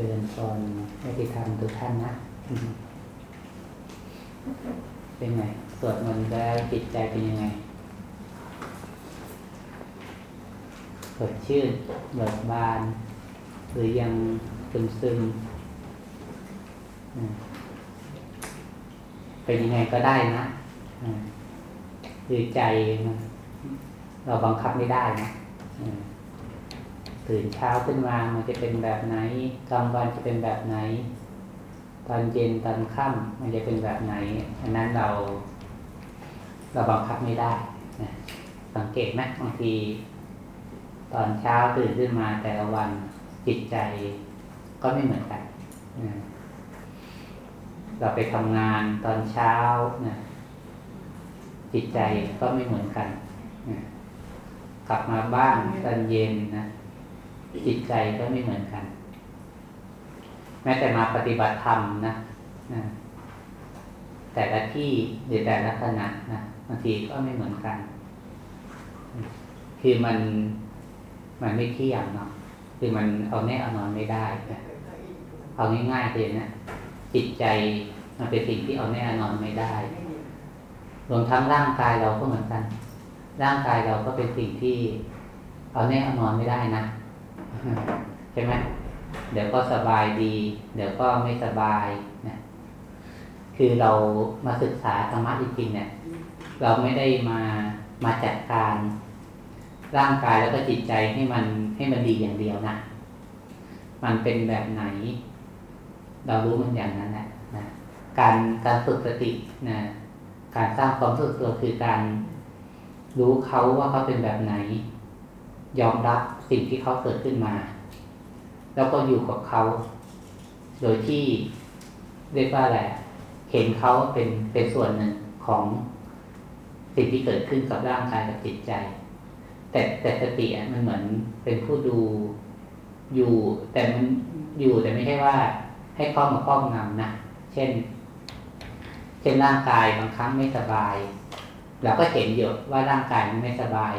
เจริญพรให้ที่ทำทุกท่านนะ เป็นไง สวดมนต์แล้วจิตใจเป็นยังไง สดชื่นเบิกบาน หรือยังซึมซึมเป็นยังไงก็ได้นะอืมคือใจ เราบังคับไม่ได้นะ ตื่นเช้าขึ้นมามันจะเป็นแบบไหนกลางวันจะเป็นแบบไหน ตอนเย็นตอนค่ำมันจะเป็นแบบไหน อันนั้นเรา เราบังคับไม่ได้นะสังเกตไหมบางที ตอนเช้าตื่นขึ้นมาแต่ละวันจิตใจก็ไม่เหมือนกันนะเราไปทำงานตอนเช้านะจิตใจก็ไม่เหมือนกันนะกลับมาบ้านตอนเย็นนะ จิตใจก็ไม่เหมือนกัน แม้แต่มาปฏิบัติธรรมนะนะแต่ละที่หรือแต่ละขณะนะบางทีก็ไม่เหมือนกัน คือมันมันไม่เที่ยงเนาะคือมันเอาแน่เอานอนไม่ได้นะเอาง่ายๆเลยนะจิตใจมันเป็นสิ่งที่เอาแน่เอานอนไม่ได้รวมทั้งร่างกายเราก็เหมือนกัน ร่างกายเราก็เป็นสิ่งที่เอาแน่เอานอนไม่ได้นะ ใช่ไหมเดี๋ยวก็สบายดี เดี๋ยวก็ไม่สบายนะคือเรามาศึกษาธรรมะจริงๆเนี่ย เราไม่ได้มามาจัดการร่างกายแล้วก็จิตใจให้มันให้มันดีอย่างเดียวนะ มันเป็นแบบไหน เรารู้มันอย่างนั้นแหละนะการการฝึกสตินะการสร้างความรู้สึกตัวคือการรู้เขาว่าเขาเป็นแบบไหน ยอมรับ สิ่งที่เขาเกิดขึ้นมา แล้วก็อยู่กับเขา โดยที่เรียกว่าอะไรเห็นเขาเป็นเป็นส่วนหนึ่งของสิ่งที่เกิดขึ้นกับร่างกายกับจิตใจ แต่แต่สติมันเหมือนเป็นผู้ดูอยู่ แต่มันอยู่แต่ไม่ใช่ว่า ให้เข้ามาครอบงำนะเช่น เช่นร่างกายบางครั้งไม่สบายเราก็เห็นอยู่ว่าร่างกายมันไม่สบาย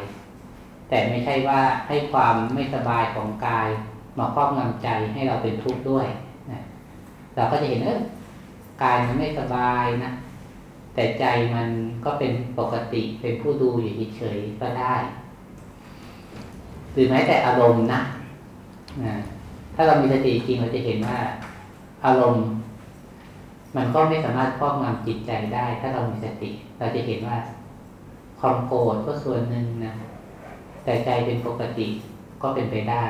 แต่ไม่ใช่ว่าให้ความไม่สบายของกายมาครอบงำใจให้เราเป็นทุกข์ด้วยนะเราก็จะเห็นเออกายมันไม่สบายนะแต่ใจมันก็เป็นปกติเป็นผู้ดูอยู่เฉยๆก็ได้หรือแม้แต่อารมณ์นะนะถ้าเรามีสติจริงเราจะเห็นว่า อารมณ์ มันก็ไม่สามารถครอบงำจิตใจได้ ถ้าเรามีสติ เราจะเห็นว่าความโกรธก็ส่วนหนึ่งนะ แต่ใจเป็นปกติก็เป็นไปได้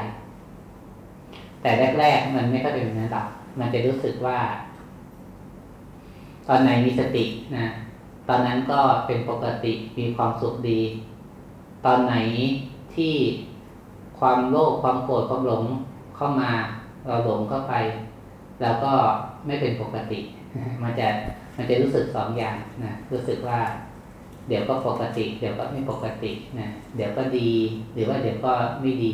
แต่แรกๆมันไม่ก็เป็นแบบนั้นหรอกมันจะรู้สึกว่า ตอนไหนมีสตินะตอนนั้นก็เป็นปกติมีความสุขดี ตอนไหนที่ความโลภความโกรธความหลงเข้ามาเราหลงเข้าไป แล้วก็ไม่เป็นปกติ มันจะมันจะรู้สึกสองอย่างนะรู้สึกว่า เดี๋ยวก็ปกติ เดี๋ยวก็ไม่ปกตินะเดี๋ยวก็ดี หรือว่าเดี๋ยวก็ไม่ดี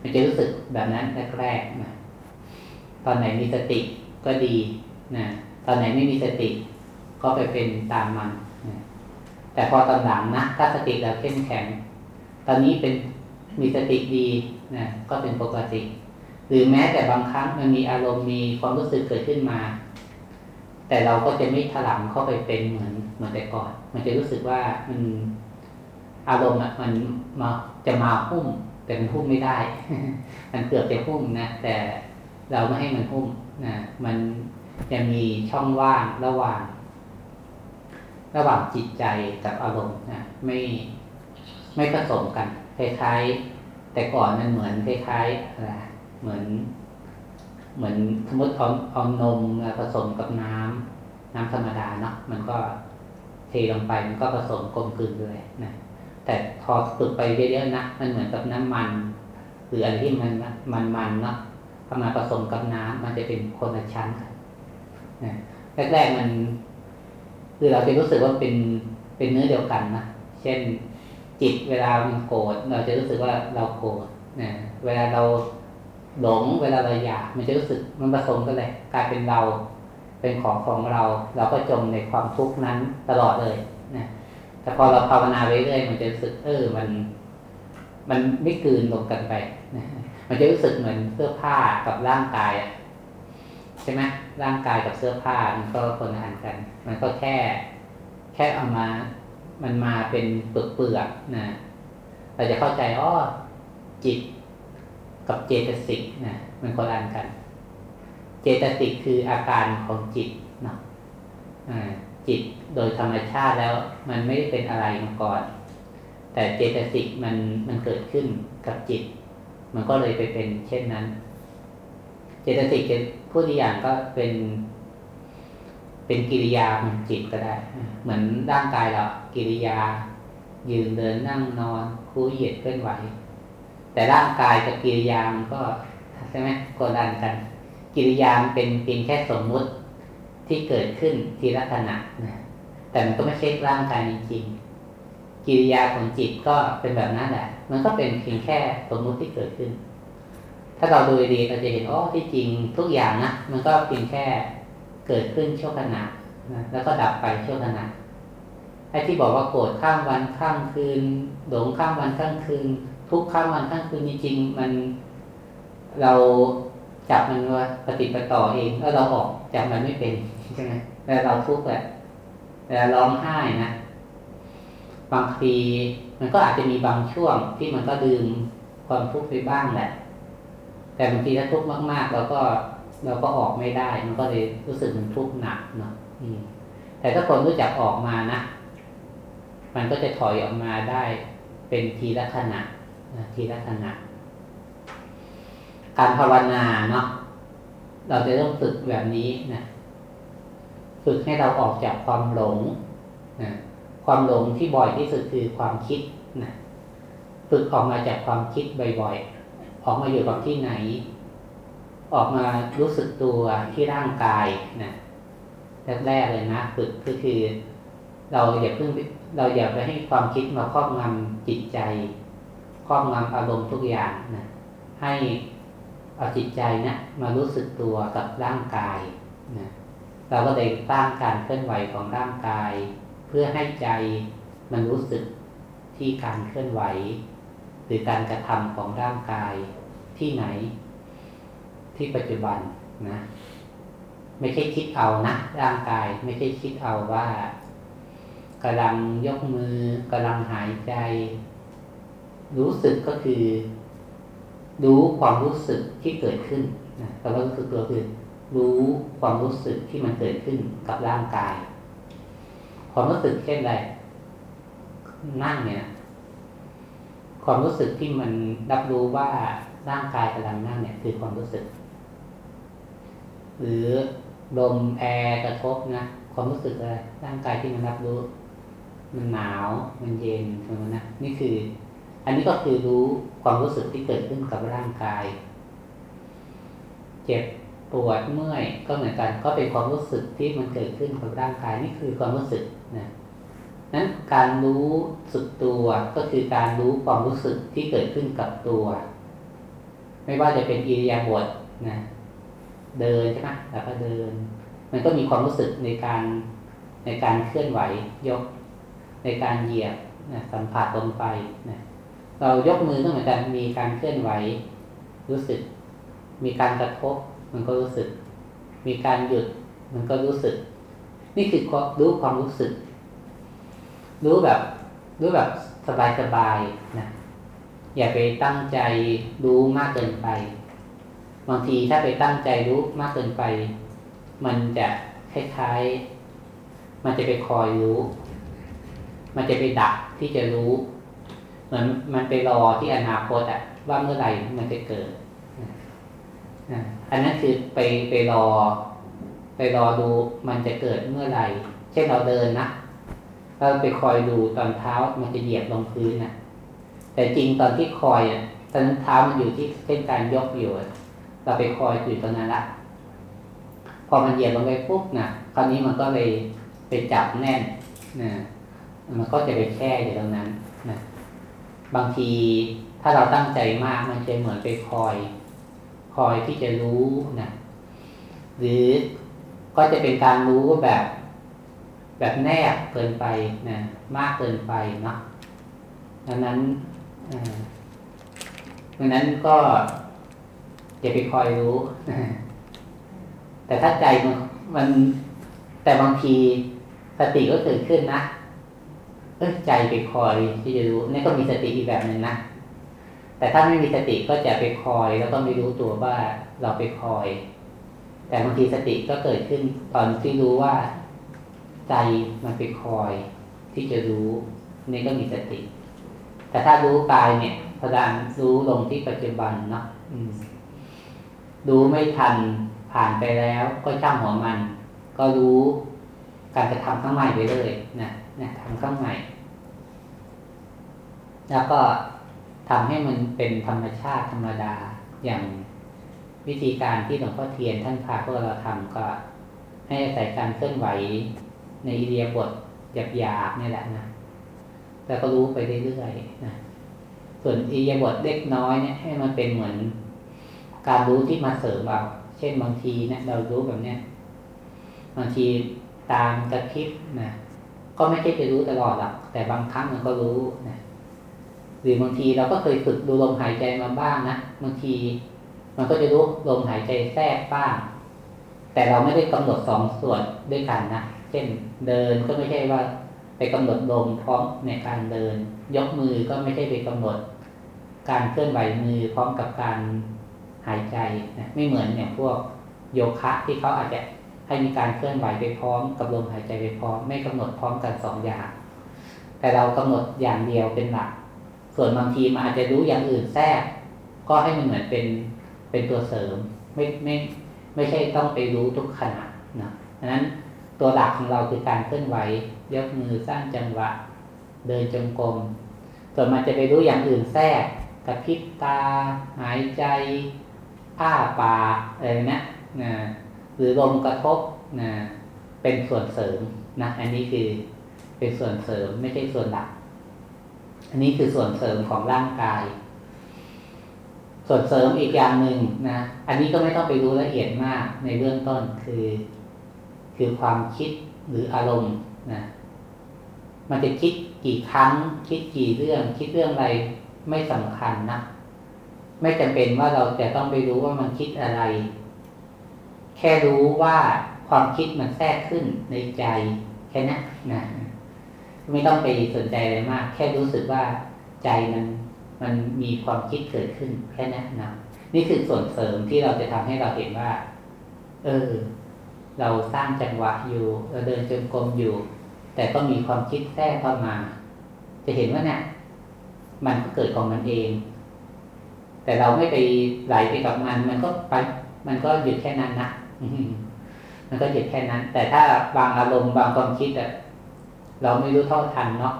มันจะรู้สึกแบบนั้นแรกๆนะตอนไหนมีสติก็ดีนะตอนไหนไม่มีสติ ก็ไปเป็นตามมันนะแต่พอตอนหลังนะถ้าสติเราเข้มแข็ง ตอนนี้เป็นมีสติดีนะก็เป็นปกติ หรือแม้แต่บางครั้งมันมีอารมณ์มีความรู้สึกเกิดขึ้นมา แต่เราก็จะไม่ถลำเข้าไปเป็นเหมือน เหมือนแต่ก่อน มันจะรู้สึกว่ามันอารมณ์อะมันมาจะมาหุ้มแต่มันหุ้มไม่ได้ มันเกือบจะหุ้มนะแต่เราไม่ให้มันหุ้มนะมันจะมีช่องว่างระหว่าง ระหว่างจิตใจกับอารมณ์นะไม่ไม่ผสมกันคล้ายๆ แต่ก่อนมันเหมือนคล้ายๆอะไรเหมือน เหมือนสมมติเอาเอานมผสมกับน้ำน้ำธรรมดาเนาะมันก็ เทลงไปมันก็ผสมกลมกลืนเลยนะแต่พอฝึกไปเยอะๆนะมันเหมือนกับน้ำมัน หรืออะไรที่มันมันมันเนาะพอมาผสมกับน้ำมันจะเป็นคนละชั้นกันนะแรกๆมันคือเราจะรู้สึกว่าเป็นเป็นเนื้อเดียวกันนะเช่นจิตเวลามันโกรธเราจะรู้สึกว่าเราโกรธนะเวลาเราหลงเวลาเราอยากมันจะรู้สึกมันผสมกันเลยกลายเป็นเรา เป็นของของเรา เราก็จมในความทุกข์นั้นตลอดเลยนะแต่พอเราภาวนาไปเรื่อยมันจะรู้สึกเออมัน มันไม่กืนลงกันไปนะมันจะรู้สึกเหมือนเสื้อผ้ากับร่างกายใช่ไหมร่างกายกับเสื้อผ้ามันก็คนละอันกัน มันก็แค่ แค่เอามา มันมาเป็นเปลือกๆนะเราจะเข้าใจอ๋อจิตกับเจตสิกนะมันคนละอันกัน จตสิกคืออาการของจิตเนาะจิตโดยธรรมชาติแล้ว มันไม่ได้เป็นอะไรมาก่อน แต่เจตสิกมันมันเกิดขึ้นกับจิต มันก็เลยไปเป็นเช่นนั้น เจตสิกจะพูดอีกอย่างก็เป็น เป็นกิริยาของจิตก็ได้ เหมือนร่างกายเรากิริยา ยืนเดินนั่งนอนคู่เหยียดเคลื่อนไหว แต่ร่างกายกับกิริยามันก็ใช่ไหมกดันกัน กิริยามเป็นเพียงแค่สมมุติที่เกิดขึ้นทีละขณะนะแต่มันก็ไม่ใช่ร่างกายจริงๆกิริยาของจิตก็เป็นแบบนั้นแหละ มันก็เป็นเพียงแค่สมมุติที่เกิดขึ้น ถ้าเราดูดีเราจะเห็นอ๋อที่จริงทุกอย่างนะมันก็เพียงแค่เกิดขึ้นชั่วขณะนะแล้วก็ดับไปชั่วขณะไอ้ที่บอกว่าโกรธข้ามวันข้ามคืนหลงข้ามวันข้ามคืน ทุกข้ามวันข้ามคืนจริงๆมันเรา จับมันว่าปฏิปต่อเองแล้วเราออกจับมันไม่เป็นใช่ไหมแล้วเราทุกข์แหละแต่ร้องไห้นะบางทีมันก็อาจจะมีบางช่วงที่มันก็ดื่มความทุกข์ไปบ้างแหละ แต่บางทีถ้าทุกข์มากๆเราก็เราก็ออกไม่ได้ มันก็เลยรู้สึกมันทุกข์หนักเนาะแต่ถ้าคนรู้จักออกมานะมันก็จะถอยออกมาได้เป็นทีละขณะทีละขณะ การภาวนาเนาะเราจะต้องฝึกแบบนี้นะฝึกให้เราออกจากความหลงนะความหลงที่บ่อยที่สุดคือความคิดนะฝึกออกมาจากความคิดบ่อยๆออกมาอยู่กับที่ไหน ออกมารู้สึกตัวที่ร่างกายนะแรกๆเลยนะฝึกก็คือ เราอย่าเพิ่งเราอย่าไปให้ความคิดมาครอบงำจิตใจ ครอบงำอารมณ์ทุกอย่างนะให้ เอาจิตใจนะมารู้สึกตัวกับร่างกายนะเราก็เลยสร้างการเคลื่อนไหวของร่างกาย เพื่อให้ใจมันรู้สึกที่การเคลื่อนไหว หรือการกระทำของร่างกายที่ไหน ที่ปัจจุบันนะไม่ใช่คิดเอานะร่างกายไม่ใช่คิดเอาว่ากำลังยกมือกำลังหายใจ รู้สึกก็คือ รู้ความรู้สึกที่เกิดขึ้นนะคำว่ารู้สึกตัวคือ รู้ความรู้สึกที่มันเกิดขึ้นกับร่างกาย ความรู้สึกเช่นไรนั่งเนี่ย ความรู้สึกที่มันรับรู้ว่าร่างกายกำลังนั่งเนี่ย คือความรู้สึก หรือลมแอร์กระทบนะความรู้สึกอะไรร่างกายที่มันรับรู้ มันหนาว มันเย็นใช่ไหมนะนี่คือ อันนี้ก็คือรู้ความรู้สึกที่เกิดขึ้นกับร่างกาย เจ็บปวดเมื่อยก็เหมือนกัน ก็เป็นความรู้สึกที่มันเกิดขึ้นกับร่างกายนี่คือความรู้สึกนะนั้นการรู้สึกตัวก็คือการรู้ความรู้สึกที่เกิดขึ้นกับตัว ไม่ว่าจะเป็นอิริยาบถนะเดินใช่ไหมแล้วก็เดิน มันก็มีความรู้สึกในการในการเคลื่อนไหวยก ในการเหยียบนะสัมผัสลงไปนะ เรายกมือก็เหมือนกันมีการเคลื่อนไหว รู้สึก มีการกระทบ มันก็รู้สึก มีการหยุด มันก็รู้สึก นี่คือรู้ความรู้สึก รู้แบบรู้แบบสบายๆนะอย่าไปตั้งใจรู้มากเกินไป บางทีถ้าไปตั้งใจรู้มากเกินไป มันจะคล้ายๆ มันจะไปคอยรู้ มันจะไปดักที่จะรู้ เหมือนมันไปรอที่อนาคตอะว่าเมื่อไหร่มันจะเกิดอันนั้นคือไปไปรอ ไปรอดูมันจะเกิดเมื่อไหร่ เช่นเราเดินนะเราไปคอยดูตอนเท้ามันจะเหยียบลงพื้นนะแต่จริงตอนที่คอยอะตอนเท้ามันอยู่ที่เส้นการยกอยู่เราไปคอยอยู่ตรงนั้นละพอมันเหยียบลงไปปุ๊บนะคราวนี้มันก็เลยไปจับแน่นนะมันก็จะไปแช่อยู่ตรงนั้นนะ บางทีถ้าเราตั้งใจมากมันจะเหมือนไปคอย คอยที่จะรู้นะหรือก็จะเป็นการรู้แบบ แบบแนบเกินไปนะมากเกินไปเนาะดังนั้นดังนั้นก็จะไปคอยรู้ แต่ถ้าใจมันมันแต่บางทีสติก็เกิดขึ้นนะ เออใจไปคอยที่จะรู้นี่ก็มีสติอีกแบบหนึ่งนะแต่ถ้าไม่มีสติก็จะไปคอย แล้วก็ไม่รู้ตัวว่าเราไปคอย แต่บางทีสติก็เกิดขึ้นตอนที่รู้ว่า ใจมันไปคอย ที่จะรู้นี่ก็มีสติ แต่ถ้ารู้กายเนี่ยพอดานรู้ลงที่ปัจจุบันเนาะรู้ไม่ทันผ่านไปแล้วก็ช่างหัวมัน ก็รู้การกระทำข้งใหม่ไปเลยนะ นะทำข้างใหม่แล้วก็ทำให้มันเป็นธรรมชาติธรรมดาอย่างวิธีการที่หลวงพ่อเทียนท่านพาพวกเราทำก็ให้อาศัยการเคลื่อนไหวในอิเดียบทหยาบๆนี่แหละนะแล้วก็รู้ไปเรื่อยๆนะส่วนอิเดียบทเล็กน้อยเนี่ยให้มันเป็นเหมือน การรู้ที่มาเสริมเราเช่นบางทีเนี่ยเรารู้แบบเนี้ยบางทีตามกระพริบนะ ก็ไม่ใช่จะรู้ตลอดหรอกแต่บางครั้งมันก็รู้นะหรือบางทีเราก็เคยฝึกดูลมหายใจมาบ้างนะบางที มันก็จะรู้ลมหายใจแทรกบ้าง แต่เราไม่ได้กำหนดสองส่วนด้วยกันนะเช่นเดินก็ไม่ใช่ว่าไปกำหนดลมพร้อมในการเดิน ยกมือก็ไม่ใช่ไปกำหนด การเคลื่อนไหวมือพร้อมกับการหายใจนะไม่เหมือนเนี่ยพวกโยคะที่เขาอาจจะ ให้มีการเคลื่อนไหวไปพร้อมกับลมหายใจไปพร้อม ไม่กำหนดพร้อมกันสองอย่าง แต่เรากำหนดอย่างเดียวเป็นหลัก ส่วนบางทีมันอาจจะรู้อย่างอื่นแทรก ก็ให้มันเหมือนเป็นเป็นตัวเสริม ไม่ไม่ไม่ใช่ต้องไปรู้ทุกขณะนะดังนั้นตัวหลักของเราคือการเคลื่อนไหวยกมือสร้างจังหวะ เดินจงกรมส่วนมันจะไปรู้อย่างอื่นแทรกกระพริบตา หายใจ อ้าปากอะไรนะนะ หรือลมกระทบนะเป็นส่วนเสริมนะอันนี้คือเป็นส่วนเสริมไม่ใช่ส่วนหลัก อันนี้คือส่วนเสริมของร่างกาย ส่วนเสริมอีกอย่างหนึ่งนะอันนี้ก็ไม่ต้องไปรู้ละเอียดมากในเบื้องต้นคือ คือความคิดหรืออารมณ์นะมันจะคิดกี่ครั้ง คิดกี่เรื่อง คิดเรื่องอะไรไม่สำคัญนะไม่จำเป็นว่าเราจะต้องไปรู้ว่ามันคิดอะไร แค่รู้ว่าความคิดมันแทรกขึ้นในใจ แค่นั้นนะไม่ต้องไปสนใจอะไรมาก แค่รู้สึกว่าใจมันมันมีความคิดเกิดขึ้น แค่นั้นนะนี่คือส่วนเสริมที่เราจะทำให้เราเห็นว่า เออ เราสร้างจังหวะอยู่ เราเดินจงกรมอยู่ แต่ก็มีความคิดแทรกเข้ามา จะเห็นว่าเนี่ยมันก็เกิดของมันเอง แต่เราไม่ไปไหลไปกับมัน มันก็ไป มันก็หยุดแค่นั้นนะ มันก็หยุดแค่นั้น แต่ถ้าบางอารมณ์บางความคิดอะเราไม่รู้เท่าทันเนาะ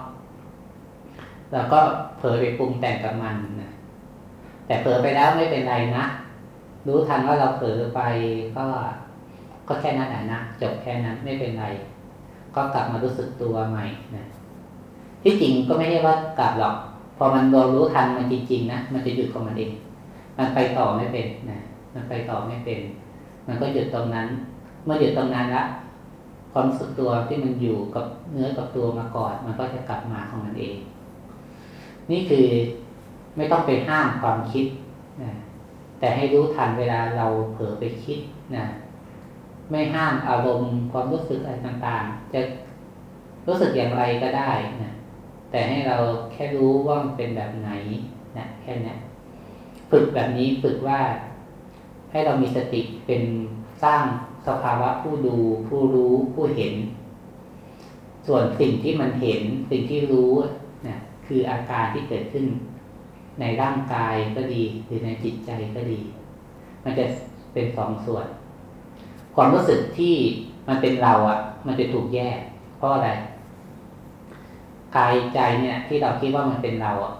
เราก็เผลอไปปรุงแต่งกับมันนะแต่เผลอไปแล้วไม่เป็นไรนะรู้ทันว่าเราเผลอไปก็ก็แค่นั้นแหละนะจบแค่นั้นไม่เป็นไร ก็กลับมารู้สึกตัวใหม่นะที่จริงก็ไม่ใช่ว่ากลับหรอก พอมันโดนรู้ทันมันจริงๆนะมันจะหยุดของมันเอง มันไปต่อไม่เป็นนะมันไปต่อไม่เป็น มันก็หยุดตรงนั้น เมื่อหยุดตรงนั้นละความสึกตัวที่มันอยู่กับเนื้อกับตัวมาก่อน มันก็จะกลับมาของมันเอง นี่คือไม่ต้องไปห้ามความคิดนะแต่ให้รู้ทันเวลาเราเผลอไปคิดนะไม่ห้ามอารมณ์ความรู้สึกอะไรต่างๆ จะรู้สึกอย่างไรก็ได้นะแต่ให้เราแค่รู้ว่ามันเป็นแบบไหนนะแค่นี้ฝึกแบบนี้ฝึกว่า ให้เรามีสติเป็นสร้างสภาวะผู้ดู ผู้รู้ผู้เห็น ส่วนสิ่งที่มันเห็นสิ่งที่รู้นะคืออาการที่เกิดขึ้น ในร่างกายก็ดี หรือในจิตใจก็ดี มันจะเป็นสองส่วน ความรู้สึกที่มันเป็นเราอะ่ะ มันจะถูกแยก เพราะอะไรกายใจเนี่ย ที่เราคิดว่ามันเป็นเราอะ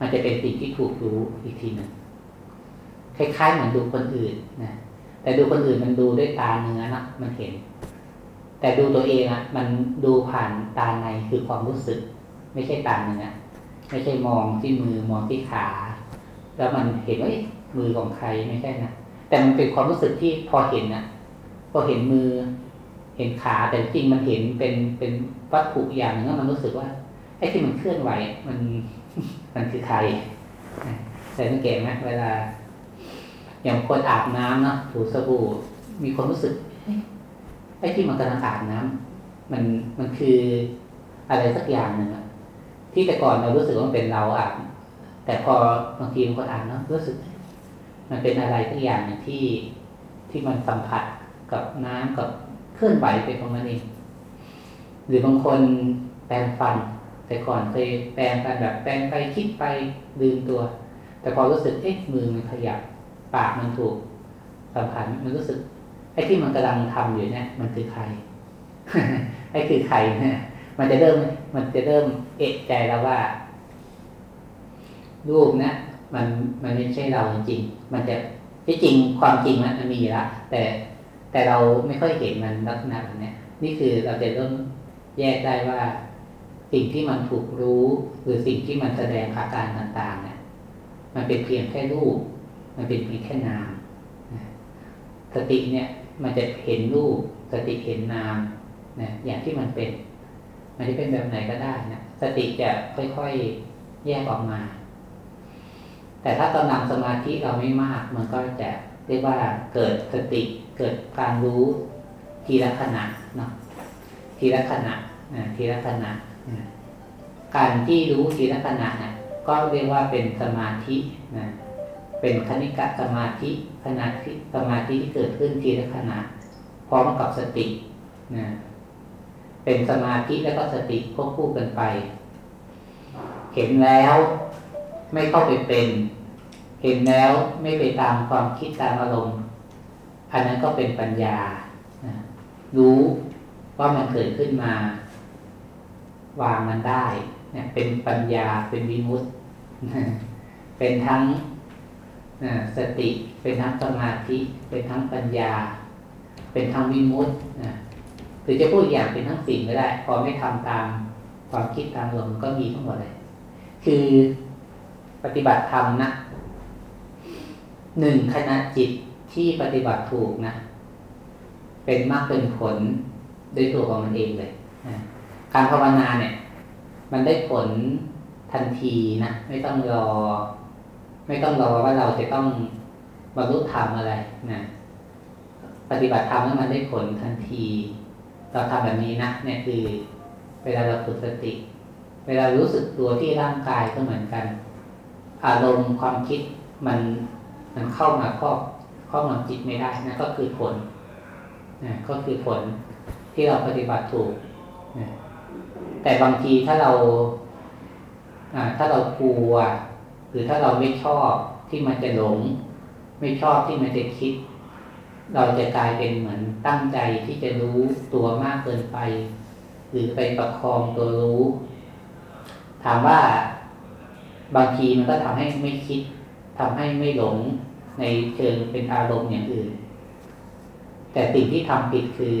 มันจะเป็นสิ่งที่ถูกรู้อีกทีหนึ่ง คล้ายๆเหมือนดูคนอื่นนะแต่ดูคนอื่นมันดูด้วยตาเนื้อนะมันเห็น แต่ดูตัวเองอะมันดูผ่านตาในคือความรู้สึก ไม่ใช่ตาเนื้อไม่ใช่มองที่มือมองที่ขา แล้วมันเห็นว่ามือของใครไม่ใช่นะแต่มันเป็นความรู้สึกที่พอเห็นนะพอเห็นมือ เห็นขาแต่จริงมันเห็นเป็นเป็นวัตถุอย่างนึงแล้วมันรู้สึกว่าไอ้ที่มันเคลื่อนไหว มันมันคือใครแต่สังเกตไหมเวลา อย่างคนอาบน้ำเนาะถูสบู่ มีความรู้สึกไอ้ที่มันกำลังอาบน้ำมันมันคืออะไรสักอย่างหนึ่งอะที่แต่ก่อนเรารู้สึกว่ามันเป็นเราอาบแต่พอบางทีมันก็อ่านเนาะรู้สึก มันเป็นอะไรสักอย่างหนึ่งที่ที่มันสัมผัสกับน้ำกับเคลื่อนไหวไปของมันเองหรือบางคนแปรงฟัน แต่ก่อนเคยแปรงฟันแบบแปรงไปคิดไปลืมตัว แต่พอรู้สึกเอ๊ะมือมันขยับ ปากมันถูกสัมผัสมันรู้สึก ไอ้ที่มันกำลังทำอยู่เนี่ย มันคือใคร ไอ้คือใครเนี่ยมันจะเริ่ม มันจะเริ่มเอะใจแล้วว่า รูปนะมันมันไม่ใช่เราจริง มันจะที่จริงความจริงมันมีละแต่แต่เราไม่ค่อยเห็นมันลักษณะแบบนี้นี่คือเราจะเริ่มแยกได้ว่า สิ่งที่มันถูกรู้ หรือสิ่งที่มันแสดงอาการต่างๆเนี่ยมันเป็นเพียงแค่รูป มันเป็นเพียงแค่นามสติเนี่ยมันจะเห็นรูปสติเห็นนามนะอย่างที่มันเป็น มันจะเป็นแบบไหนก็ได้นะสติจะค่อยๆแยกออกมา แต่ถ้ากำลังสมาธิเราไม่มาก มันก็จะเรียกว่าเกิดสติเกิดการรู้ทีละขณะเนาะทีละขณะนะทีละขณะนะการที่รู้ทีละขณะนะก็เรียกว่าเป็นสมาธินะ เป็นคณิกะสมาธิขณะที่สมาธิที่เกิดขึ้นทีละขณะพร้อมกับสตินะเป็นสมาธิแล้วก็สติควบคู่กันไป เห็นแล้วไม่เข้าไปเป็น เห็นแล้วไม่ไปตามความคิดตามอารมณ์อันนั้นก็เป็นปัญญารู้ว่ามันเกิดขึ้นมา วางมันได้เนี่ยเป็นปัญญาเป็นวิมุตติเป็นทั้ง สติเป็นทั้งสมาธิ เป็นทั้งปัญญา เป็นทั้งวิมุตติหรือจะพูดอย่างเป็นทั้งสิ่งก็ได้ พอไม่ทำตามความคิดตามลมก็มีทั้งหมดเลย คือปฏิบัติธรรมนะหนึ่งขณะจิตที่ปฏิบัติถูกนะ เป็นมากเป็นผลโดยตัวของมันเองเลยการภาวนาเนี่ย มันได้ผลทันทีนะ ไม่ต้องรอ ไม่ต้องรอว่าเราจะต้องบรรลุธรรมอะไรนะปฏิบัติธรรมแล้วมันได้ผลทันที เราทำแบบนี้นะเนี่ยคือ เวลาเราฝึกสติ เวลารู้สึกตัวที่ร่างกายก็เหมือนกัน อารมณ์ความคิดมันมันเข้ามาครอบครอบงำจิตไม่ได้นะก็คือผลนะก็คือผลที่เราปฏิบัติถูกนะแต่บางทีถ้าเราถ้าเรากลัว รือถ้าเราไม่ชอบที่มันจะหลง ไม่ชอบที่มันจะคิด เราจะกลายเป็นเหมือนตั้งใจที่จะรู้ตัวมากเกินไป หรือไปประคองตัวรู้ ถามว่าบางทีมันก็ทำให้ไม่คิดทำให้ไม่หลงในเชิงเป็นอารมณ์อย่างอื่น แต่สิ่งที่ทำผิดคือ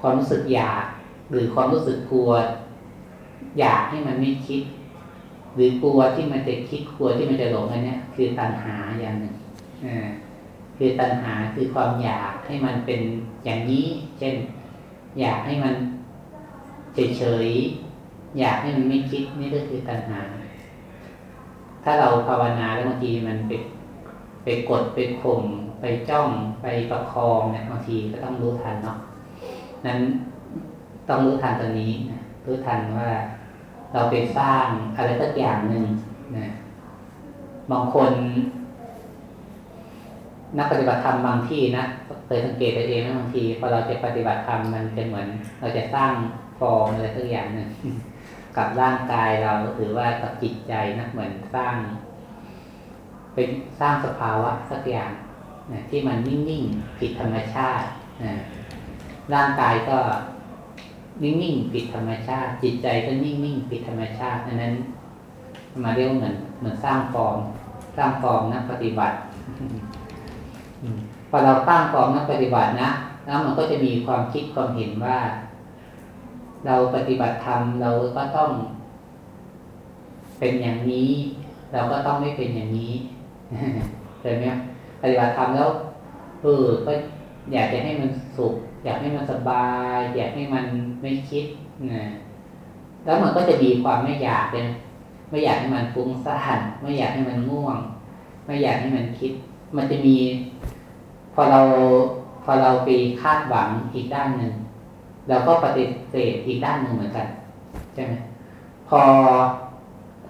ความรู้สึกอยาก หรือความรู้สึกกลัว อยากให้มันไม่คิด หรือกลัวที่มันจะคิดกลัวที่มันจะหลงอันนี้คือตัณหาอย่างหนึ่งคือตัณหาคือความอยากให้มันเป็นอย่างนี้ เช่น อยากให้มันเฉยๆอยากให้มันไม่คิดนี่ก็คือตัณหา ถ้าเราภาวนาแล้วบางทีมันไปไปกดไปข่มไปจ้องไปประคองเนี่ยบางทีก็ต้องรู้ทันเนาะนั้นต้องรู้ทันตัวนี้นะรู้ทันว่า เราไปสร้างอะไรสักอย่างหนึ่งนะบางคน นักปฏิบัติธรรมบางที่นะเคยสังเกตตัวเองนะบางทีพอเราจะปฏิบัติธรรมมันเป็นเหมือน เราจะสร้างฟองอะไรสักอย่างหนึ่งกับร่างกายเราหรือว่ากับจิตใจนะเหมือนสร้าง เป็นสร้างสภาวะสักอย่างนะที่มันนิ่งๆผิดธรรมชาตินะร่างกายก็ นิ่งๆผิดธรรมชาติ จิตใจก็นิ่งๆผิดธรรมชาติดังนั้น มาเรียกเหมือนเหมือนสร้างฟองสร้างฟองนักปฏิบัติพอเราตั้งฟองนักปฏิบัตินะแล้วมันก็จะมีความคิดความเห็นว่า เราปฏิบัติธรรมเราก็ต้อง เป็นอย่างนี้ เราก็ต้องไม่เป็นอย่างนี้เห็นไหมปฏิบัติธรรมแล้วเออก็อยากจะให้มันสุข อยากให้มันสบาย อยากให้มันไม่คิดนะแล้วมันก็จะมีความไม่อยากเลยไม่อยากให้มันฟุ้งซ่านไม่อยากให้มันง่วง ไม่อยากให้มันคิด มันจะมี พอเราพอเราไปคาดหวังอีกด้านหนึ่งเราก็ปฏิเสธอีกด้านหนึ่งเหมือนกันใช่ไหมพอ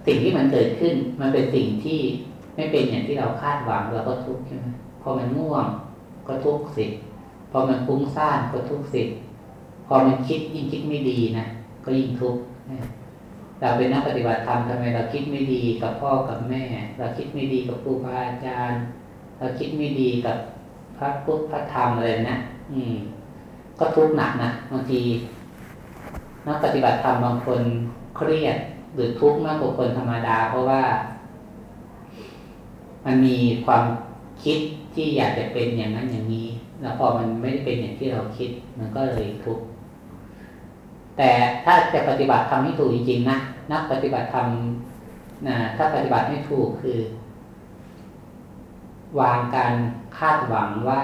สิ่งที่มันเกิดขึ้น มันเป็นสิ่งที่ไม่เป็นอย่างที่เราคาดหวังเราก็ทุกข์ใช่ไหมพอมันง่วงก็ทุกข์สิ พอมันฟุ้งซ่านก็ทุกข์สิพอมันคิดยิ่งคิดไม่ดีนะก็ยิ่งทุกข์เราเป็นนักปฏิบัติธรรมทำไมเราคิดไม่ดีกับพ่อกับแม่ เราคิดไม่ดีกับครูบาอาจารย์ เราคิดไม่ดีกับพระพุทธพระธรรมอะไรนะอืม ก็ทุกข์หนักนะบางทีนักปฏิบัติธรรมบางคนเครียดหรือทุกข์มากกว่าคนธรรมดา เพราะว่า มันมีความคิดที่อยากจะเป็นอย่างนั้นอย่างนี้ แล้วพอมันไม่ได้เป็นอย่างที่เราคิด มันก็เลยทุกข์แต่ถ้าจะปฏิบัติทำให้ถูกจริงๆนะนักปฏิบัติธรรมนะถ้าปฏิบัติไม่ถูกคือ วางการคาดหวังว่า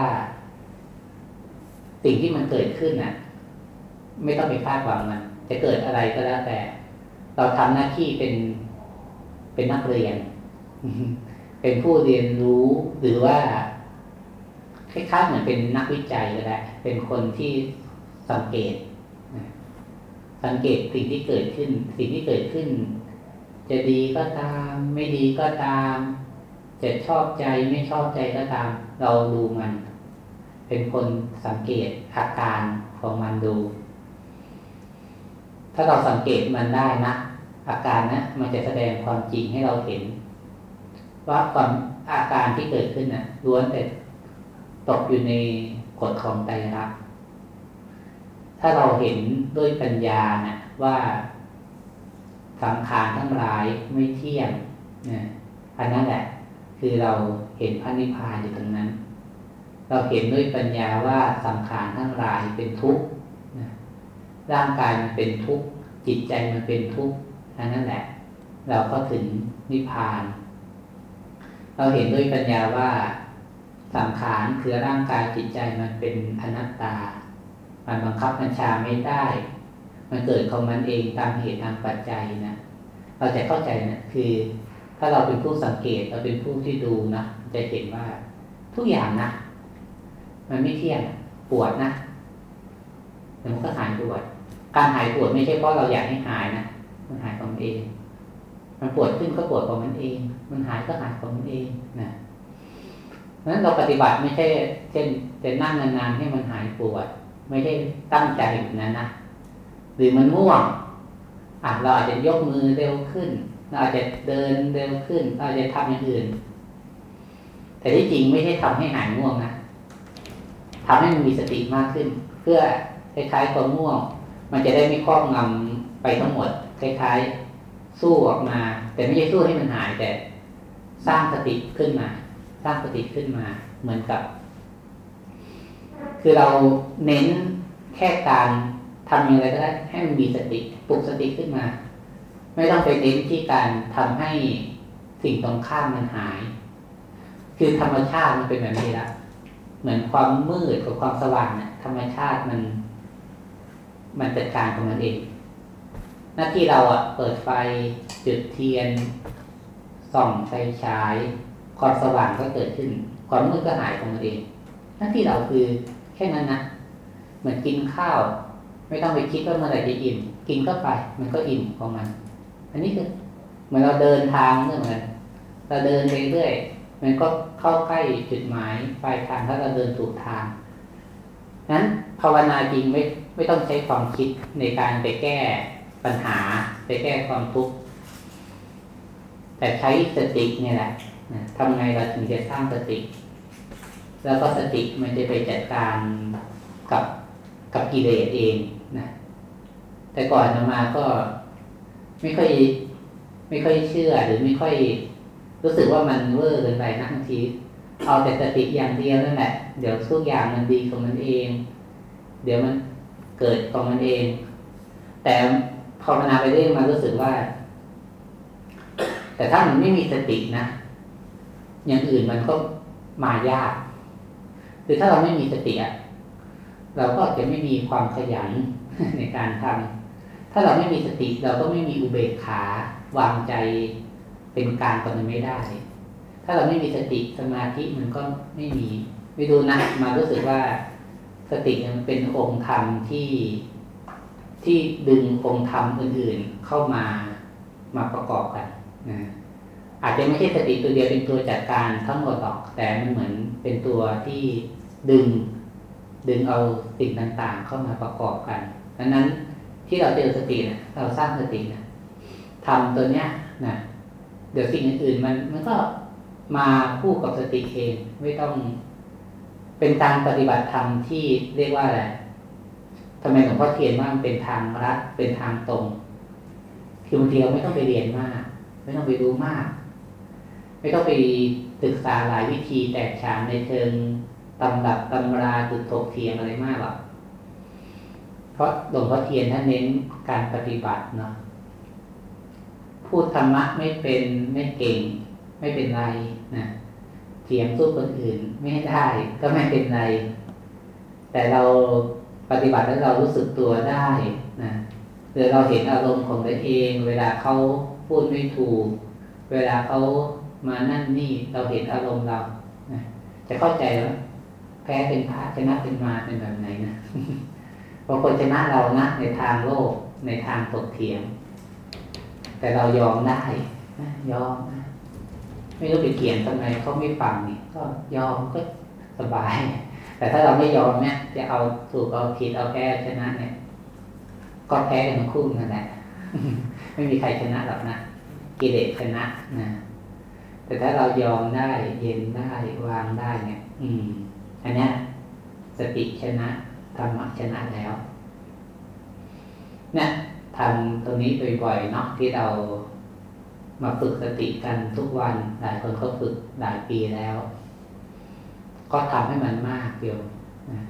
สิ่งที่มันเกิดขึ้นน่ะ ไม่ต้องไปคาดหวังมันจะเกิดอะไรก็แล้วแต่ เราทำหน้าที่เป็นเป็นนักเรียน เป็นผู้เรียนรู้หรือว่า คล้ายๆเหมือนเป็นนักวิจัยก็ได้เป็นคนที่สังเกต สังเกตสิ่งที่เกิดขึ้น สิ่งที่เกิดขึ้น จะดีก็ตาม ไม่ดีก็ตาม จะชอบใจไม่ชอบใจก็ตาม เราดูมัน เป็นคนสังเกตอาการของมันดู ถ้าเราสังเกตมันได้นะ อาการนะมันจะแสดงความจริงให้เราเห็น ว่าความอาการที่เกิดขึ้นนะ่ะล้วนแต่ ตกอยู่ในกฎของไตรลักษณ์ถ้าเราเห็นด้วยปัญญานะว่าสังขารทั้งหลายไม่เที่ยงนะอันนั้นแหละ คือเราเห็นพระนิพพานอยู่ตรงนั้น เราเห็นด้วยปัญญาว่าสังขารทั้งหลายเป็นทุกข์ร่างกายมันเป็นทุกข์จิตใจมันเป็นทุกข์อันนั้นแหละ เราก็ถึงนิพพาน เราเห็นด้วยปัญญาว่า สังขารคือร่างกายจิตใจมันเป็นอนัตตา มันบังคับบัญชาไม่ได้ มันเกิดของมันเองตามเหตุตามปัจจัยนะ เราจะเข้าใจนะคือ ถ้าเราเป็นผู้สังเกตเราเป็นผู้ที่ดูนะจะเห็นว่าทุกอย่างนะมันไม่เที่ยงปวดนะแต่มันก็หายปวด การหายปวดไม่ใช่เพราะเราอยากให้หายนะมันหายของมันเอง มันปวดขึ้นก็ปวดของมันเอง มันหายก็หายของมันเองนะเพราะฉะ นั้นเราปฏิบัติไม่ใช่เช่นจะนั่งนานๆให้มันหายปวด ไม่ได้ตั้งใจแบบนั้นนะหรือมันง่วงอะเราอาจจะยกมือเร็วขึ้นเราอาจจะเดินเร็วขึ้นเราอาจจะทำอย่างอื่น แต่ที่จริงไม่ใช่ทำให้หายง่วงนะทำให้มันมีสติมากขึ้น เพื่อคล้ายๆความง่วง มันจะได้ไม่ครอบงำไปทั้งหมดคล้ายๆสู้ออกมา แต่ไม่ใช่สู้ให้มันหายแต่ สร้างสติขึ้นมา สร้างสติขึ้นมา เหมือนกับ คือเราเน้นแค่การทำอย่างไรก็ได้ให้มันมีสติปลุกสติขึ้นมา ไม่ต้องไปเน้นที่การทำให้สิ่งตรงข้ามมันหาย คือธรรมชาติมันเป็นแบบนี้ละเหมือนความมืดกับความสว่างเนี่ยธรรมชาติมัน มันจัดการของมันเอง หน้าที่เราอะ เปิดไฟจุดเทียนส่องไฟฉาย ความสว่างก็เกิดขึ้น ความมืดก็หายของมันเองหน้าที่เราคือแค่นั้นนะเหมือนกินข้าว ไม่ต้องไปคิดว่าเมื่อไหร่จะอิ่มกินก็ไป มันก็อิ่มของมัน อันนี้คือเหมือนเราเดินทางเหมือนเราเดินไปเรื่อยมันก็เข้าใกล้จุดหมายปลายทางถ้าเราเดินถูกทางนั้นภาวนาจริงไม่ไม่ต้องใช้ความคิดในการไปแก้ปัญหา ไปแก้ความทุกข์แต่ใช้สติเนี่ยแหละ ทำไงเราถึงจะสร้างสติ แล้วก็สติมันจะไปจัดการกับกับกิเลสเองนะแต่ก่อนมาก็ไม่ค่อยไม่ค่อยเชื่อหรือไม่ค่อยรู้สึกว่ามันเวอร์เกินไปนะบางทีเอาแต่สติอย่างเดียวนั่นแหละเดี๋ยวทุกอย่างมันดีของมันเอง เดี๋ยวมันเกิดของมันเอง แต่ภาวนาไปเรื่อยมารู้สึกว่า แต่ถ้ามันไม่มีสตินะ อย่างอื่นมันก็มายาก คือถ้าเราไม่มีสติเราก็จะไม่มีความขยันในการทำถ้าเราไม่มีสติเราก็ไม่มีอุเบกขาวางใจเป็นกางกับมันไม่ได้ ถ้าเราไม่มีสติสมาธิมันก็ไม่มีไม่ดูนะมารู้สึกว่าสติมันเป็นองค์ธรรมที่ที่ดึงองค์ธรรมอื่นๆเข้ามามาประกอบกันนะ อาจจะไม่ใช่สติตัวเดียวเป็นตัวจัดการทั้งหมดหรอก แต่มันเหมือนเป็นตัวที่ดึงดึงเอาสิ่งต่างๆ เข้ามาประกอบกันดังนั้นที่เราเจอสติเนะเราสร้างสตินะทำตัวเนี้ยนะเดี๋ยวสิ่งอื่นๆมันมันก็มาคู่กับสติเองไม่ต้อง เป็นการปฏิบัติธรรมที่เรียกว่าอะไรทำไมหลวงพ่อเทียนว่ามันเป็นทางรัดเป็นทางตรง คือบางทีเราไม่ต้องไปเรียนมาก ไม่ต้องไปรู้มาก ไม่ต้องไปศึกษาหลายวิธีแตกฉานในเชิงตำรับตำราตึกถกเทียงอะไรมากหรอกเพราะหลวงพ่อเทียนท่านเน้นการปฏิบัติเนาะพูดธรรมะไม่เป็นไม่เก่ง ไม่เป็นไรนะเถียงสู้คนอื่นไม่ได้ก็ไม่เป็นไร แต่เราปฏิบัติแล้วเรารู้สึกตัวได้นะหรือเราเห็นอารมณ์ของตัวเอง เวลาเขาพูดไม่ถูก เวลาเขา มานั่นนี่เราเห็นอารมณ์เรานะจะเข้าใจว่าแพ้เป็นพระชนะเป็นมาเป็นแบบไหนนะบางคนชนะเรานะในทางโลกในทางตกเถียง แต่เรายอมได้นะยอมนะไม่รู้ไปเขียนทำไมเขาไม่ฟังนี่ก็ยอมก็สบาย แต่ถ้าเราไม่ยอมเนี่ยจะเอาถูกเอาผิดเอาแพ้ชนะเนี่ย ก็แพ้กันทั้งคู่นั่นแหละไม่มีใครชนะหรอกนะกิเลสชนะนะ แต่ถ้าเรายอมได้ เย็นได้วางได้เนี่ย อืม อันนี้สติชนะธรรมะชนะแล้ว เนี่ยทำตรงนี้บ่อยๆเนาะที่เรามาฝึกสติกันทุกวัน หลายคนก็ฝึกหลายปีแล้ว ก็ทำให้มันมากเดียวนะ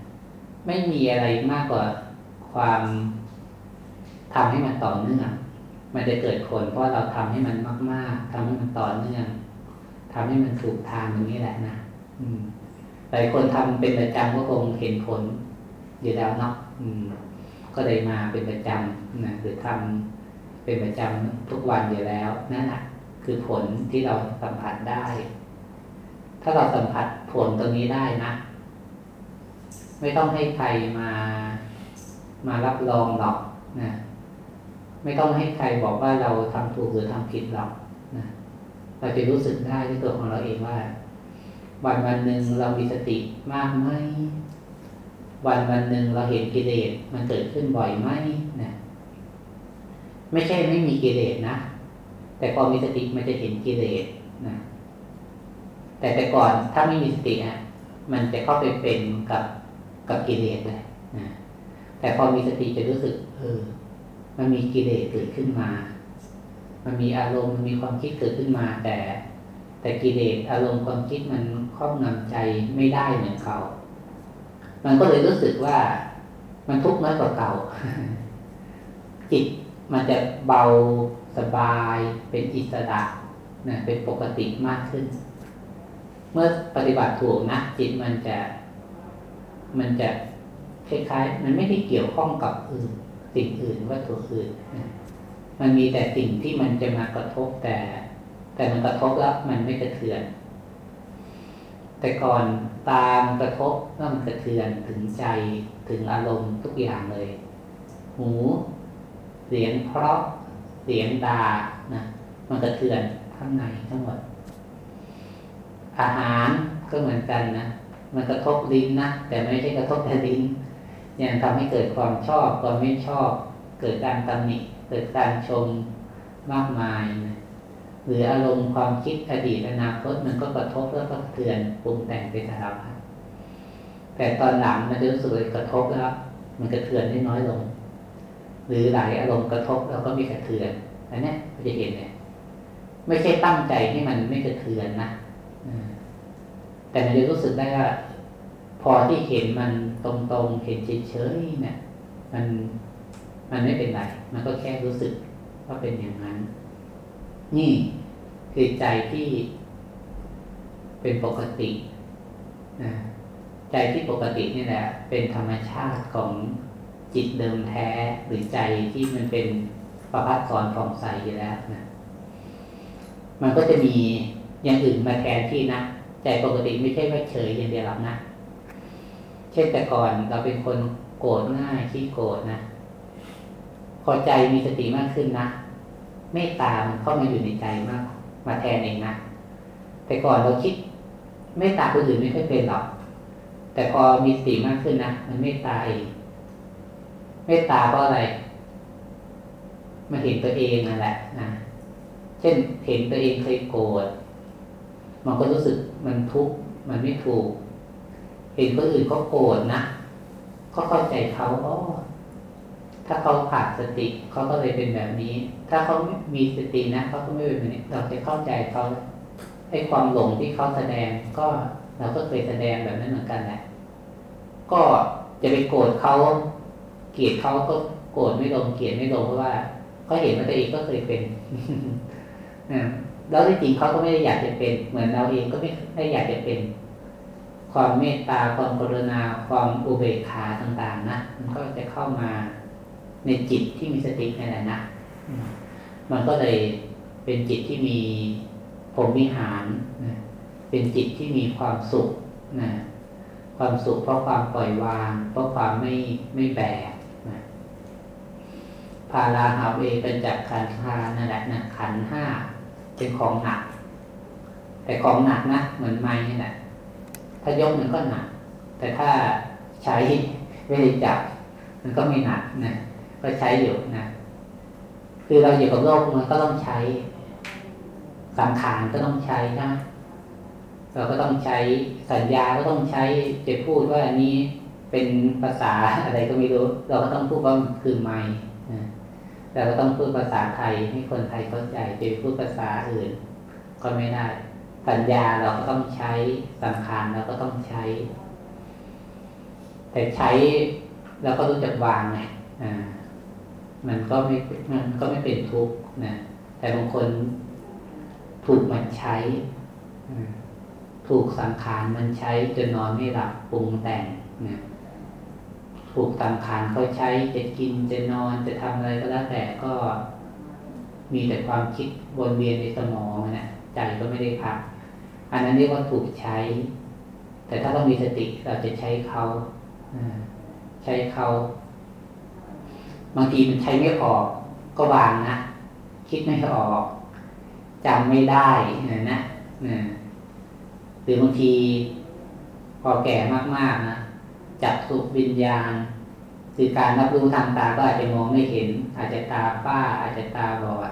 ไม่มีอะไรมากกว่าความทำให้มันต่อเนื่อง มันจะเกิดผลเพราะเราทำให้มันมาก ๆทำให้มันต่อเนื่อง ทำให้มันถูกทางอย่างนี้แหละนะอืมหลายคนทำเป็นประจำก็คงเห็นผลอยู่แล้วเนาะอืม ก็เลยมาเป็นประจำนะหรือทำเป็นประจำทุกวันอยู่แล้วนั่นแหละคือผลที่เราสัมผัสได้ ถ้าเราสัมผัสผลตรงนี้ได้นะ ไม่ต้องให้ใครมามารับรองหรอกนะ ไม่ต้องให้ใครบอกว่าเราทำถูกหรือทำผิดหรอก เราจะรู้สึกได้ด้วยตัวของเราเองว่า วันวันหนึ่งเรามีสติมากไหมวันวันหนึ่งเราเห็นกิเลสมันเกิดขึ้นบ่อยไหมนะไม่ใช่ไม่มีกิเลสนะแต่พอมีสติมันจะเห็นกิเลสนะแต่แต่ก่อนถ้าไม่มีสติอะมันจะเข้าไปเป็นกับกับกิเลสเลยนะแต่พอมีสติจะรู้สึกเออมันมีกิเลสเกิดขึ้นมา มันมีอารมณ์มันมีความคิดเกิดขึ้นมา แต่ แต่กิเลสอารมณ์ความคิดมันครอบงำใจไม่ได้เหมือนเขามันก็เลยรู้สึกว่ามันทุกข์น้อยกว่าเก่า จิตมันจะเบาสบายเป็นอิสระนะเป็นปกติมากขึ้น เมื่อปฏิบัติถูกนะจิตมันจะ มันจะคล้ายๆ มันไม่ได้เกี่ยวข้องกับอื่นสิ่งอื่นวัตถุอื่นนะ มันมีแต่สิ่งที่มันจะมากระทบแต่ แต่มันกระทบแล้วมันไม่กระเทือน แต่ก่อนตามกระทบก็มันกระเทือนถึงใจถึงอารมณ์ทุกอย่างเลย หู เสียงเพราะเสียงดานะมันกระเทือนข้างในทั้งหมด อาหารก็เหมือนกันนะมันกระทบลิ้นนะแต่ไม่ใช่กระทบแต่ลิ้นยังทำให้เกิดความชอบความไม่ชอบ เกิดการตำหนิ เกิดการชมมากมายนะหรืออารมณ์ความคิดอดีตอนาคตมันก็กระทบแล้วก็เตือนปรุงแต่งไปสารพัดแต่ตอนหลังมันจะรู้สึกเลยกระทบแล้วมันกระเทือนได้น้อยลง หรือหลายอารมณ์กระทบแล้วก็มีกระเทือนอันนี้เราจะเห็นเนี่ยไม่ใช่ตั้งใจให้มันไม่กระเทือนนะแต่มันจะรู้สึกได้ว่าพอที่เห็นมันตรงๆเห็นเฉยๆเนี่ยมันมันไม่เป็นไร มันก็แค่รู้สึกว่าเป็นอย่างนั้น นี่คือใจที่เป็นปกตินะใจที่ปกตินี่แหละ เป็นธรรมชาติของจิตเดิมแท้หรือใจที่มันเป็นประพัดสอนของใสอยู่แล้วนะมันก็จะมีอย่างอื่นมาแทนที่นะใจปกติไม่ใช่ว่าเฉยอย่างเดียวหรอกนะ เช่นแต่ก่อนเราเป็นคนโกรธง่ายขี้โกรธนะ พอใจมีสติมากขึ้นนะเมตตามันเข้ามาอยู่ในใจมาก มาแทนเองนะแต่ก่อนเราคิดเมตตาคนอื่นไม่ค่อยเป็นหรอก แต่พอมีสติมากขึ้นนะมันเมตตาเองเมตตาเพราะอะไรมาเห็นตัวเองนั่นแหละนะเช่นเห็นตัวเองเคยโกรธมันก็รู้สึกมันทุกข์มันไม่ถูก เห็นคนอื่นเขาโกรธนะก็เข้าใจเขาอ๋อ ถ้าเขาขาดสติเขาก็เลยเป็นแบบนี้ ถ้าเขามีสตินะเขาก็ไม่เป็นแบบนี้เราจะเข้าใจเขาไอ้ความหลงที่เขาแสดงก็เราก็เคยแสดงแบบนั้นเหมือนกันแหละก็จะไปโกรธเขาเกลียดเขาก็โกรธไม่ลงเกลียดไม่ลงเพราะว่าเขาเห็นว่าตัวเองก็เคยเป็นแล้วจริงเขาก็ไม่ได้อยากจะเป็น เหมือนเราเองก็ไม่ได้อยากจะเป็น ความเมตตาความกรุณาความอุเบกขาต่าง ๆ นะมันก็จะเข้ามา ในจิตที่มีสตินั่นแหละนะมันก็เลยเป็นจิตที่มีผมวิหารนะเป็นจิตที่มีความสุขนะความสุขเพราะความปล่อยวาง เพราะความไม่ไม่แบกนะพาราหาเวเป็นจากขันธานั่นแหละนะขันห้าเป็นของหนัก แต่ของหนักนะเหมือนไม้นี่แหละถ้ายกมันก็หนัก แต่ถ้าใช้ไม่ได้จับ มันก็ไม่หนักนะ ก็ใช้อยู่นะ คือเราอยู่กับโลกมันก็ต้องใช้ สังขารก็ต้องใช้นะ เราก็ต้องใช้สัญญาก็ต้องใช้จะพูดว่าอันนี้เป็นภาษาอะไรก็ไม่รู้ เราก็ต้องพูดว่ามันคือไม้นะเราก็ต้องพูดภาษาไทยให้คนไทยเข้าใจจะพูดภาษาอื่น ก็ไม่ได้ สัญญาเราก็ต้องใช้สังขารเราก็ต้องใช้ แต่ใช้เราก็รู้จักวางไงอ่า มันก็ไม่มันก็ไม่เป็นทุกข์นะแต่บางคนถูกมันใช้ถูกสังขารมันใช้จนนอนไม่หลับปรุงแต่งนะถูกสังขารเขาใช้จะกินจะนอนจะทำอะไรก็แล้วแต่ก็มีแต่ความคิดวนเวียนในสมองนะใจก็ไม่ได้พัก อันนั้นเรียกว่าถูกใช้ แต่ถ้าเรามีสติเราจะใช้เขาใช้เขา บางทีมันใช้ไม่ออก ก็วางนะ คิดไม่ออกจำไม่ได้นะนะหรือบางที พอแก่มากๆนะจับสุวิญญาณคือการรับรู้ทางตาก็อาจจะมองไม่เห็น อาจจะตาป้า อาจจะตาบอด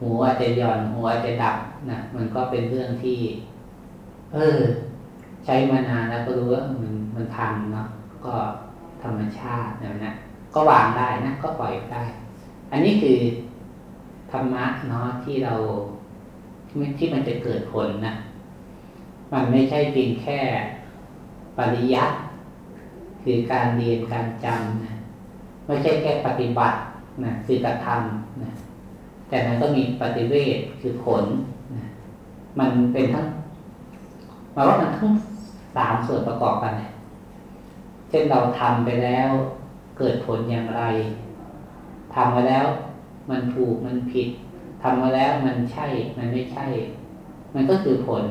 หูอาจจะหย่อนหัวอาจจะดับนะมันก็เป็นเรื่องที่ เออ ใช้มานานแล้วก็รู้ว่ามันมันทันเนาะก็ธรรมชาตินะนะ ก็วางได้นะ ก็ปล่อยได้ อันนี้คือธรรมะเนาะที่เราที่มันจะเกิดผลนะมันไม่ใช่เพียงแค่ปริยัติคือการเรียนการจำนะไม่ใช่แค่ปฏิบัตินะคือกระทำนะแต่มันก็มีปฏิเวทคือผลนะมันเป็นทั้งหมายว่ามันทั้งสามส่วนประกอบกันนะเช่นเราทำไปแล้ว กิดผลอย่างไรทำมาแล้วมันถูกมันผิดทำมาแล้วมันใช่ มันไม่ใช่ มันก็คือผล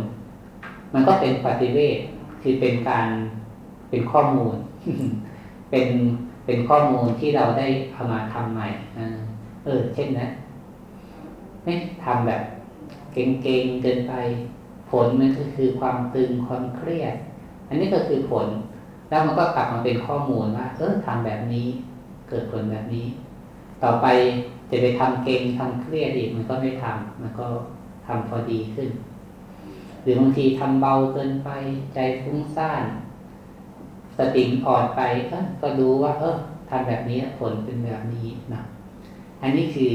มันก็เป็นปฏิเวทคือเป็นการเป็นข้อมูล เป็นเป็นข้อมูลที่เราได้เอามาทำใหม่เออ เช่นนะไม่ทำแบบเก่งๆเกินไป ผลมันก็คือความตึงความเครียด อันนี้ก็คือผล แล้วมันก็กลับมาเป็นข้อมูลว่า เออทำแบบนี้ เกิดผลแบบนี้ ต่อไปจะไปทำเก่งทำเครียดอีกมันก็ไม่ทำมันก็ทำพอดีขึ้น หรือบางทีทำเบาเกินไปใจฟุ้งซ่านสติอ่อนไปเออก็ดูว่า เออทำแบบนี้ผลเป็นแบบนี้นะอันนี้คือ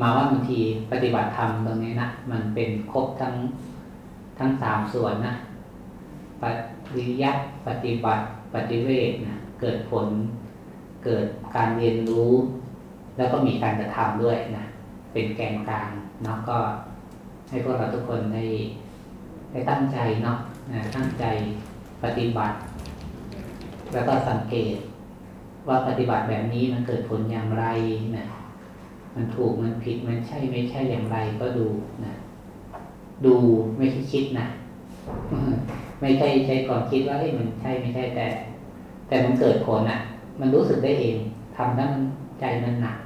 มาว่าบางทีปฏิบัติธรรมตรงนี้นะมันเป็นครบทั้งทั้งสามส่วนนะ ปริยัติปฏิบัติปฏิเวทนะเกิดผลเกิดการเรียนรู้ แล้วก็มีการกระทำด้วยนะเป็นแกนกลางเนาะก็ให้พวกเราทุกคนได้ได้ตั้งใจเนาะนะตั้งใจปฏิบัติ แล้วก็สังเกตว่าปฏิบัติแบบนี้มันเกิดผลอย่างไรนะมันถูกมันผิดมันใช่ไม่ใช่อย่างไรก็ดูนะดูไม่ใช่คิดนะ ไม่ใช่ใช้ความคิดว่าเฮ้ยมันใช่ไม่ใช่แต่ แต่มันเกิดผลอะ มันรู้สึกได้เองทำแล้วมันใจมันหนัก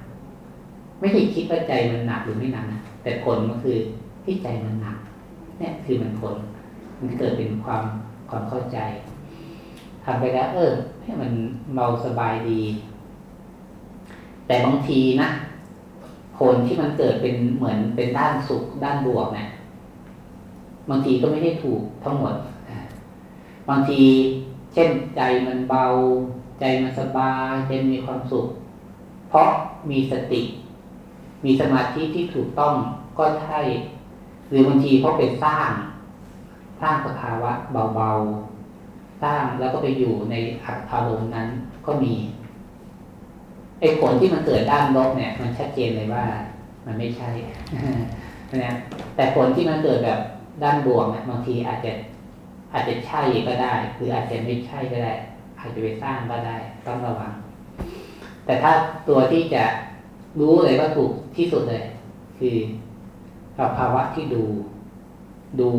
ไม่ใช่คิดว่าใจมันหนักหรือไม่หนักนะแต่ผลมันคือที่ใจมันหนัก เนี่ยคือมันผล มันเกิดเป็นความความเข้าใจทำไปแล้วเออให้มันเมาสบายดี แต่บางทีนะผลที่มันเกิดเป็นเหมือนเป็นด้านสุขด้านบวกเนะี่ยบางทีก็ไม่ได้ถูกทั้งหมด บางทีเช่นใจมันเบา ใจมันสบายใจมีความสุข เพราะมีสติ มีสมาธิที่ถูกต้องก็ใช่หรือบางทีเพราะเป็นสร้าง สร้างสภาวะเบาๆสร้างแล้วก็ไปอยู่ในอารมณ์นั้นก็มีไอ้ผลที่มันเกิดด้านลบเนี่ย มันชัดเจนเลยว่า มันไม่ใช่นะแต่ผลที่มันเกิดแบบด้านบวกเนี่ยบางทีอาจจะ อาจจะใช่ก็ได้หรืออาจจะไม่ใช่ก็ได้ อาจจะไปสร้างก็ได้ ต้องระวัง แต่ถ้าตัวที่จะรู้เลยว่าถูกที่สุดเลย คือภาวะที่ดูดู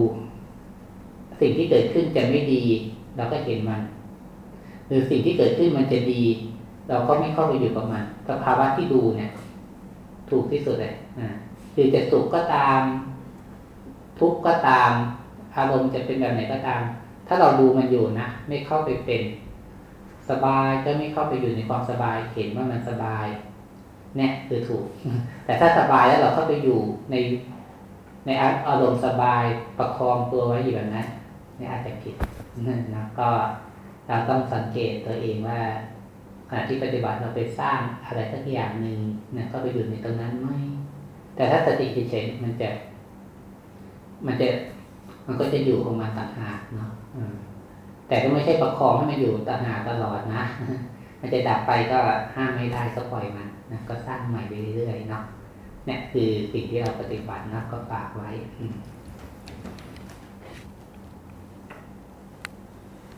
สิ่งที่เกิดขึ้นจะไม่ดี เราก็เห็นมัน หรือสิ่งที่เกิดขึ้นมันจะดี เราก็ไม่เข้าไปอยู่กับมันสภาวะที่ดูเนี่ย ถูกที่สุดเลยนะคือจะสุขก็ตาม ทุกข์ก็ตาม อารมณ์จะเป็นแบบไหนก็ตาม ถ้าเราดูมันอยู่นะ ไม่เข้าไปเป็น สบายก็ไม่เข้าไปอยู่ในความสบาย เห็นว่ามันสบาย เนี่ยคือถูก แต่ถ้าสบายแล้วเราเข้าไปอยู่ในในอารมณ์สบายประคองตัวไว้อยู่แบบนั้นนี่อาจจะผิดนะก็เราต้องสังเกตตัวเองว่าขณะที่ปฏิบัติเราไปสร้างอะไรสักอย่างหนึ่งนะก็ไปอยู่ในตรงนั้นไหมแต่ถ้าสติเฉยๆมันจะ มันจะ มันก็จะอยู่ของมันต่างหากเนาะแต่ก็ไม่ใช่ประคองให้มันอยู่ต่างหากตลอดนะ มันจะดับไปก็ห้ามไม่ได้ก็ปล่อยมันนะก็สร้างใหม่ไปเรื่อยๆเนาะเนี่ยคือสิ่งที่เราปฏิบัตินะก็ฝากไว้อื